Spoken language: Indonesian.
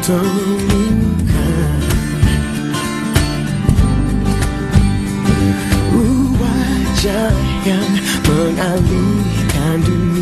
sembuhkan Wajah yang mengalihkan dunia.